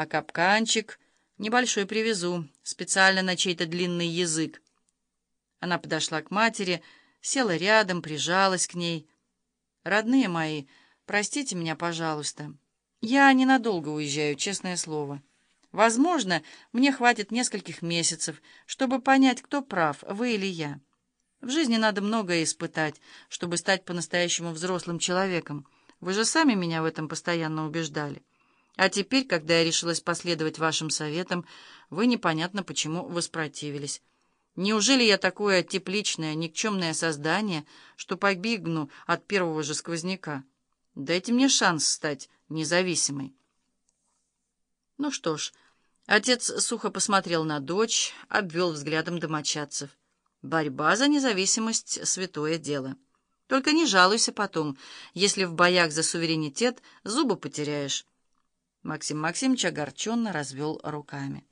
А капканчик небольшой привезу, специально на чей-то длинный язык. Она подошла к матери, села рядом, прижалась к ней. «Родные мои, простите меня, пожалуйста. Я ненадолго уезжаю, честное слово. Возможно, мне хватит нескольких месяцев, чтобы понять, кто прав, вы или я. В жизни надо многое испытать, чтобы стать по-настоящему взрослым человеком. Вы же сами меня в этом постоянно убеждали. А теперь, когда я решилась последовать вашим советам, вы непонятно почему воспротивились. Неужели я такое тепличное, никчемное создание, что побегну от первого же сквозняка? Дайте мне шанс стать независимой. Ну что ж, отец сухо посмотрел на дочь, обвел взглядом домочадцев. Борьба за независимость — святое дело. Только не жалуйся потом, если в боях за суверенитет зубы потеряешь. Максим Максимович огорченно развел руками.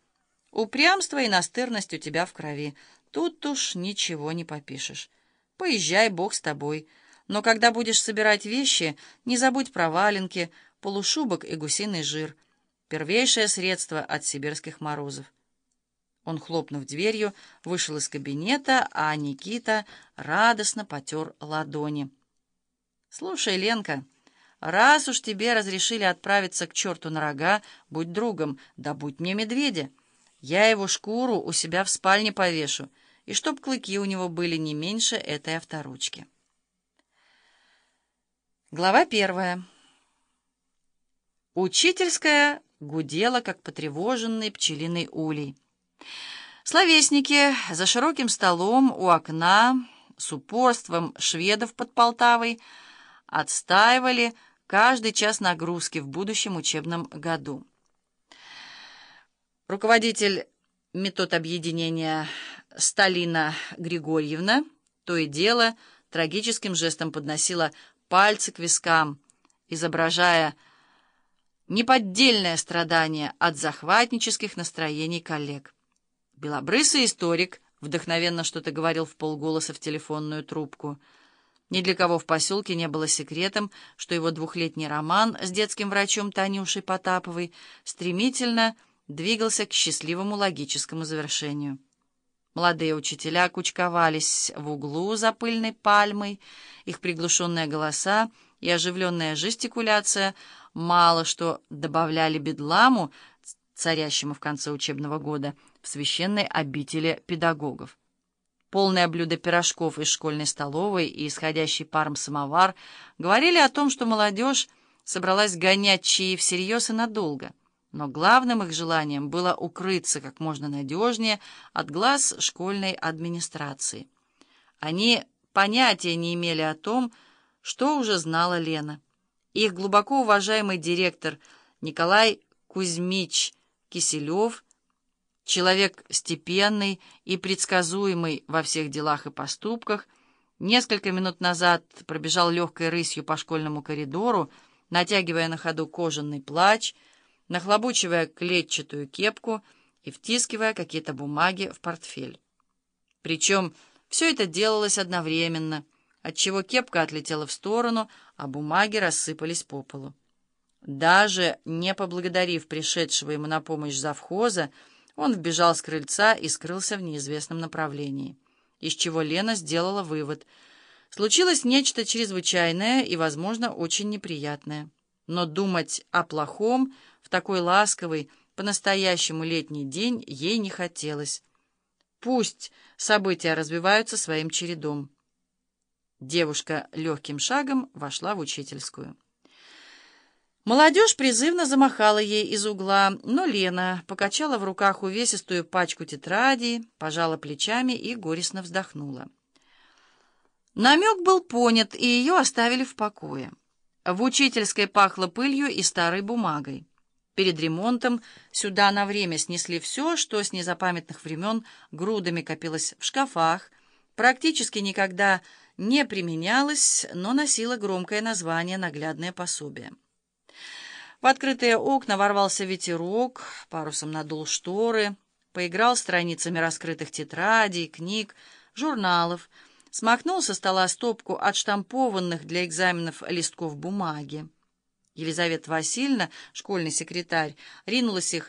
Упрямство и настырность у тебя в крови. Тут уж ничего не попишешь. Поезжай, Бог с тобой. Но когда будешь собирать вещи, не забудь про валенки, полушубок и гусиный жир. Первейшее средство от сибирских морозов. Он, хлопнув дверью, вышел из кабинета, а Никита радостно потер ладони. «Слушай, Ленка, раз уж тебе разрешили отправиться к черту на рога, будь другом, да будь мне медведя. Я его шкуру у себя в спальне повешу, и чтоб клыки у него были не меньше этой авторучки». Глава первая. Учительская гудела, как потревоженный пчелиный улей. Словесники за широким столом у окна с упорством шведов под Полтавой отстаивали каждый час нагрузки в будущем учебном году. Руководитель метод объединения Сталина Григорьевна то и дело трагическим жестом подносила пальцы к вискам, изображая неподдельное страдание от захватнических настроений коллег. Белобрысый историк вдохновенно что-то говорил в полголоса в телефонную трубку. Ни для кого в поселке не было секретом, что его двухлетний роман с детским врачом Танюшей Потаповой стремительно двигался к счастливому логическому завершению. Молодые учителя кучковались в углу за пыльной пальмой, их приглушенные голоса и оживленная жестикуляция мало что добавляли бедламу, царящему в конце учебного года, в священной обители педагогов. Полное блюдо пирожков из школьной столовой и исходящий паром самовар говорили о том, что молодежь собралась гонять чаи всерьез и надолго. Но главным их желанием было укрыться как можно надежнее от глаз школьной администрации. Они понятия не имели о том, что уже знала Лена. Их глубоко уважаемый директор Николай Кузьмич Киселев, человек степенный и предсказуемый во всех делах и поступках, несколько минут назад пробежал легкой рысью по школьному коридору, натягивая на ходу кожаный плащ, нахлобучивая клетчатую кепку и втискивая какие-то бумаги в портфель. Причем все это делалось одновременно, отчего кепка отлетела в сторону, а бумаги рассыпались по полу. Даже не поблагодарив пришедшего ему на помощь завхоза, он вбежал с крыльца и скрылся в неизвестном направлении, из чего Лена сделала вывод. Случилось нечто чрезвычайное и, возможно, очень неприятное. Но думать о плохом в такой ласковый, по-настоящему летний день ей не хотелось. Пусть события развиваются своим чередом. Девушка легким шагом вошла в учительскую. Молодежь призывно замахала ей из угла, но Лена покачала в руках увесистую пачку тетрадей, пожала плечами и горестно вздохнула. Намек был понят, и ее оставили в покое. В учительской пахло пылью и старой бумагой. Перед ремонтом сюда на время снесли все, что с незапамятных времен грудами копилось в шкафах, практически никогда не применялось, но носило громкое название «наглядное пособие». В открытые окна ворвался ветерок, парусом надул шторы, поиграл страницами раскрытых тетрадей, книг, журналов, смахнул со стола стопку отштампованных для экзаменов листков бумаги. Елизавета Васильевна, школьный секретарь, ринулась их